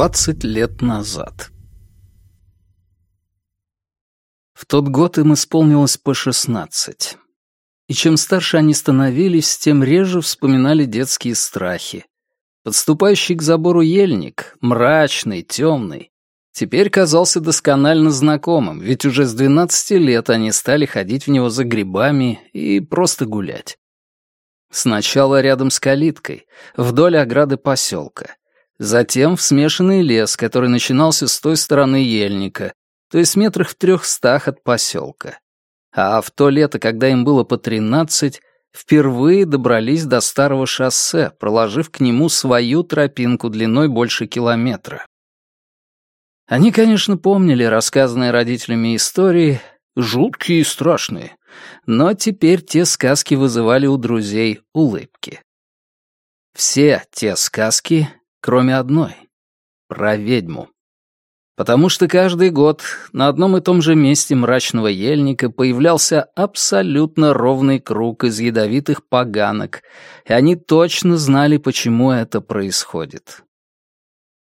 Двадцать лет назад. В тот год им исполнилось по шестнадцать. И чем старше они становились, тем реже вспоминали детские страхи. Подступающий к забору ельник, мрачный, темный, теперь казался досконально знакомым, ведь уже с двенадцати лет они стали ходить в него за грибами и просто гулять. Сначала рядом с калиткой, вдоль ограды поселка. Затем в смешанный лес, который начинался с той стороны ельника, то есть метрах в трехстах от поселка. А в то лето, когда им было по тринадцать, впервые добрались до старого шоссе, проложив к нему свою тропинку длиной больше километра. Они, конечно, помнили рассказанные родителями истории, жуткие и страшные, но теперь те сказки вызывали у друзей улыбки. Все те сказки, кроме одной — про ведьму. Потому что каждый год на одном и том же месте мрачного ельника появлялся абсолютно ровный круг из ядовитых поганок, и они точно знали, почему это происходит.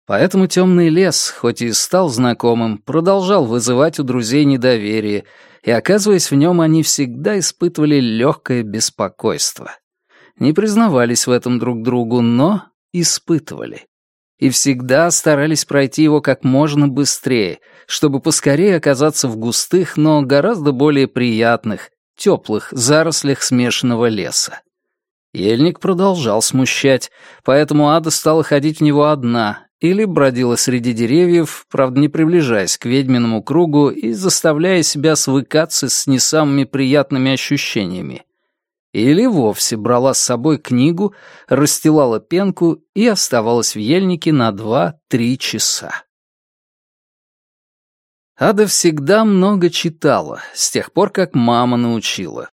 Поэтому темный лес, хоть и стал знакомым, продолжал вызывать у друзей недоверие, и, оказываясь в нем, они всегда испытывали легкое беспокойство. Не признавались в этом друг другу, но испытывали. И всегда старались пройти его как можно быстрее, чтобы поскорее оказаться в густых, но гораздо более приятных, теплых зарослях смешанного леса. Ельник продолжал смущать, поэтому Ада стала ходить в него одна или бродила среди деревьев, правда не приближаясь к ведьминому кругу и заставляя себя свыкаться с не самыми приятными ощущениями. Или вовсе брала с собой книгу, расстилала пенку и оставалась в ельнике на два-три часа. Ада всегда много читала, с тех пор, как мама научила.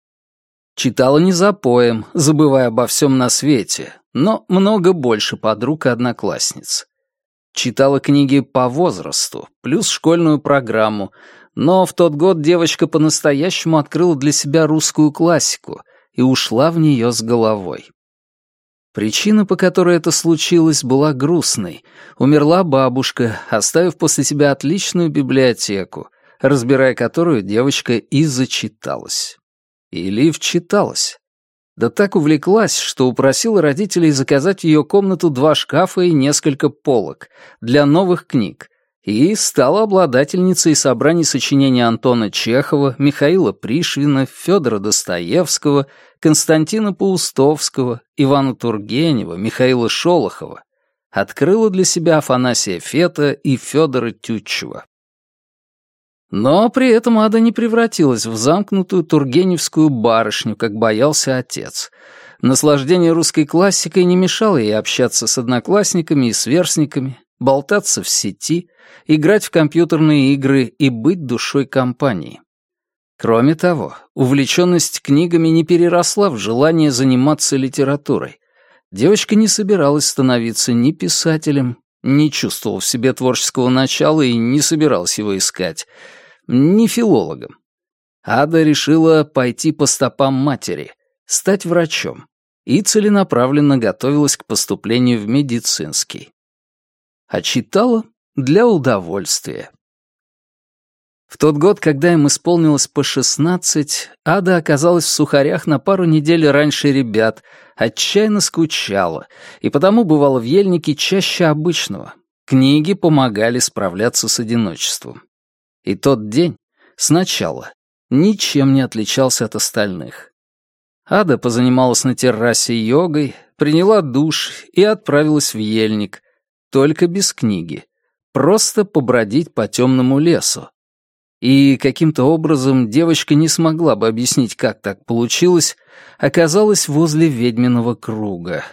Читала не за поем, забывая обо всем на свете, но много больше подруг и одноклассниц. Читала книги по возрасту, плюс школьную программу, но в тот год девочка по-настоящему открыла для себя русскую классику и ушла в нее с головой. Причина, по которой это случилось, была грустной. Умерла бабушка, оставив после себя отличную библиотеку, разбирая которую девочка и зачиталась. Или вчиталась. Да так увлеклась, что упросила родителей заказать в ее комнату два шкафа и несколько полок для новых книг, и стала обладательницей собраний сочинений Антона Чехова, Михаила Пришвина, Федора Достоевского, Константина Паустовского, Ивана Тургенева, Михаила Шолохова, открыла для себя Афанасия Фета и Федора Тютчева. Но при этом Ада не превратилась в замкнутую тургеневскую барышню, как боялся отец. Наслаждение русской классикой не мешало ей общаться с одноклассниками и сверстниками, болтаться в сети, играть в компьютерные игры и быть душой компании. Кроме того, увлеченность книгами не переросла в желание заниматься литературой. Девочка не собиралась становиться ни писателем, не чувствовала в себе творческого начала и не собиралась его искать, ни филологом. Ада решила пойти по стопам матери, стать врачом, и целенаправленно готовилась к поступлению в медицинский. А читала для удовольствия. В тот год, когда им исполнилось по шестнадцать, Ада оказалась в сухарях на пару недель раньше ребят, отчаянно скучала, и потому бывала в ельнике чаще обычного. Книги помогали справляться с одиночеством. И тот день, сначала, ничем не отличался от остальных. Ада позанималась на террасе йогой, приняла душ и отправилась в ельник, только без книги, просто побродить по темному лесу, и каким-то образом девочка не смогла бы объяснить, как так получилось, оказалась возле ведьминого круга.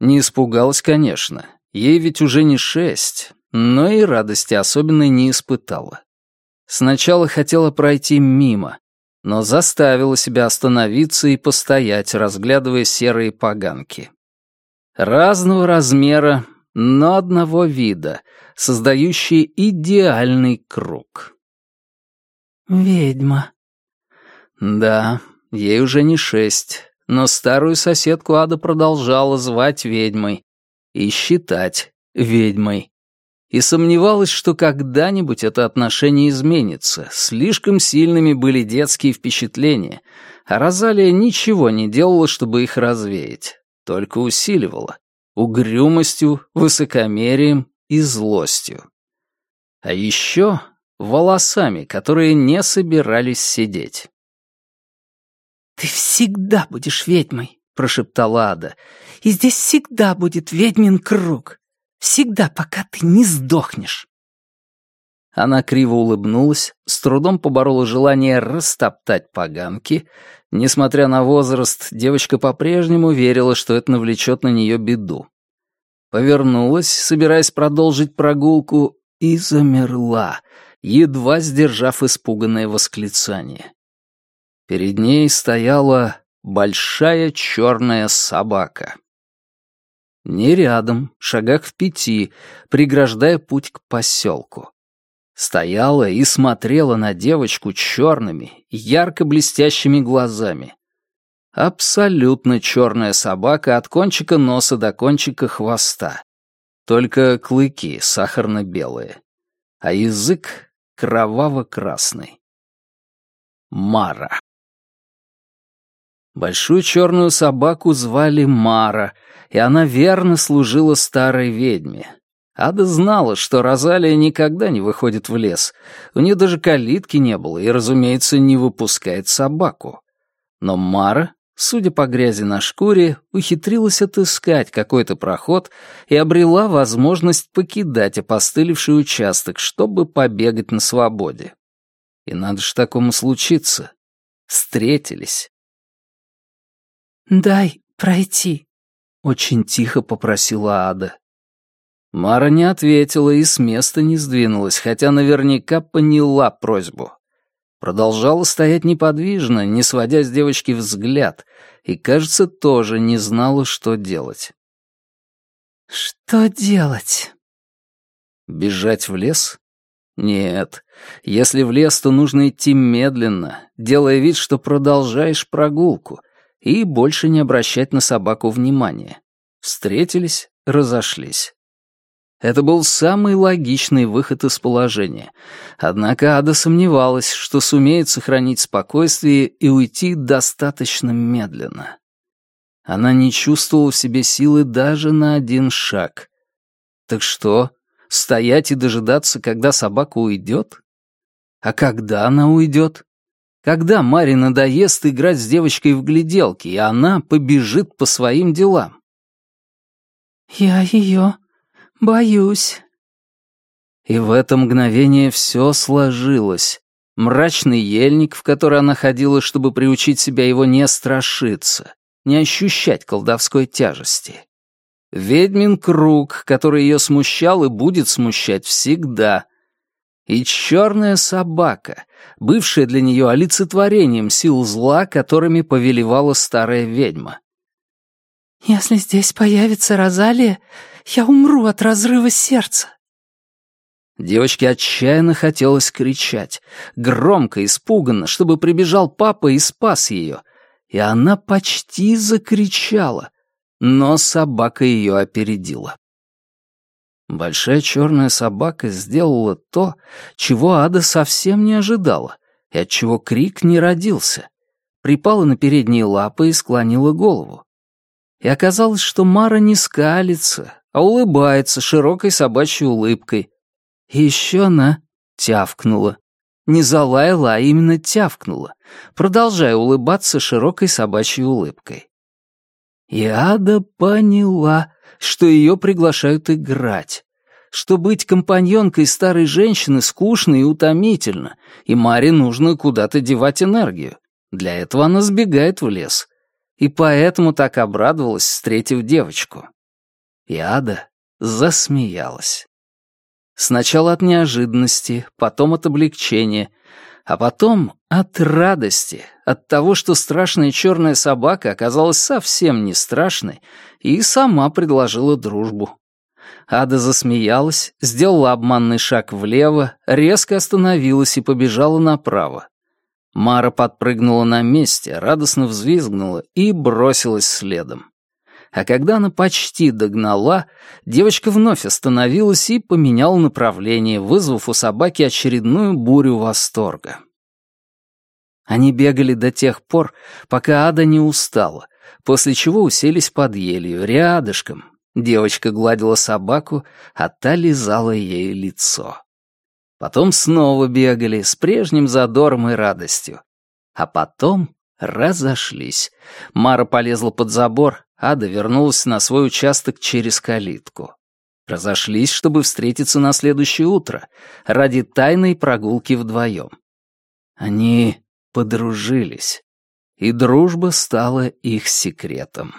Не испугалась, конечно, ей ведь уже не шесть, но и радости особенной не испытала. Сначала хотела пройти мимо, но заставила себя остановиться и постоять, разглядывая серые поганки. Разного размера, но одного вида, создающие идеальный круг. «Ведьма». Да, ей уже не шесть, но старую соседку Ада продолжала звать ведьмой и считать ведьмой. и сомневалась, что когда-нибудь это отношение изменится. Слишком сильными были детские впечатления, а Розалия ничего не делала, чтобы их развеять, только усиливала угрюмостью, высокомерием и злостью. А еще волосами, которые не собирались сидеть. «Ты всегда будешь ведьмой», — прошептала Ада, «и здесь всегда будет ведьмин круг. Всегда, пока ты не сдохнешь». Она криво улыбнулась, с трудом поборола желание растоптать поганки. Несмотря на возраст, девочка по-прежнему верила, что это навлечет на нее беду. Повернулась, собираясь продолжить прогулку, и замерла, едва сдержав испуганное восклицание. Перед ней стояла большая черная собака. Не рядом, шагах в пяти, преграждая путь к поселку. Стояла и смотрела на девочку черными, ярко блестящими глазами. Абсолютно черная собака от кончика носа до кончика хвоста. Только клыки сахарно-белые, а язык кроваво-красный. Мара. Большую черную собаку звали Мара, и она верно служила старой ведьме. Ада знала, что Розалия никогда не выходит в лес. У нее даже калитки не было и, разумеется, не выпускает собаку. Но Мара, судя по грязи на шкуре, ухитрилась отыскать какой-то проход и обрела возможность покидать опостылевший участок, чтобы побегать на свободе. И надо же такому случиться. Встретились. «Дай пройти», — очень тихо попросила Ада. Мара не ответила и с места не сдвинулась, хотя наверняка поняла просьбу. Продолжала стоять неподвижно, не сводя с девочки взгляд, и, кажется, тоже не знала, что делать. «Что делать?» «Бежать в лес? Нет. Если в лес, то нужно идти медленно, делая вид, что продолжаешь прогулку, и больше не обращать на собаку внимания. Встретились, разошлись. Это был самый логичный выход из положения. Однако Ада сомневалась, что сумеет сохранить спокойствие и уйти достаточно медленно. Она не чувствовала в себе силы даже на один шаг. Так что, стоять и дожидаться, когда собака уйдет? А когда она уйдет? Когда Маре надоест играть с девочкой в гляделки, и она побежит по своим делам? «Я ее «Боюсь». И в это мгновение все сложилось. Мрачный ельник, в который она ходила, чтобы приучить себя его не страшиться, не ощущать колдовской тяжести. Ведьмин круг, который ее смущал и будет смущать всегда. И черная собака, бывшая для нее олицетворением сил зла, которыми повелевала старая ведьма. «Если здесь появится Розалия, я умру от разрыва сердца». Девочке отчаянно хотелось кричать, громко, испуганно, чтобы прибежал папа и спас ее. И она почти закричала, но собака ее опередила. Большая черная собака сделала то, чего Ада совсем не ожидала, и от чего крик не родился. Припала на передние лапы и склонила голову. И оказалось, что Мара не скалится, а улыбается широкой собачьей улыбкой. И еще она тявкнула. Не залаяла, а именно тявкнула, продолжая улыбаться широкой собачьей улыбкой. И Ада поняла, что ее приглашают играть, что быть компаньонкой старой женщины скучно и утомительно, и Маре нужно куда-то девать энергию. Для этого она сбегает в лес. И поэтому так обрадовалась, встретив девочку. И Ада засмеялась. Сначала от неожиданности, потом от облегчения, а потом от радости, от того, что страшная черная собака оказалась совсем не страшной и сама предложила дружбу. Ада засмеялась, сделала обманный шаг влево, резко остановилась и побежала направо. Мара подпрыгнула на месте, радостно взвизгнула и бросилась следом. А когда она почти догнала, девочка вновь остановилась и поменяла направление, вызвав у собаки очередную бурю восторга. Они бегали до тех пор, пока Ада не устала, после чего уселись под елью, рядышком. Девочка гладила собаку, а та лизала ей лицо. Потом снова бегали, с прежним задором и радостью. А потом разошлись. Мара полезла под забор, Ада вернулась на свой участок через калитку. Разошлись, чтобы встретиться на следующее утро, ради тайной прогулки вдвоем. Они подружились, и дружба стала их секретом.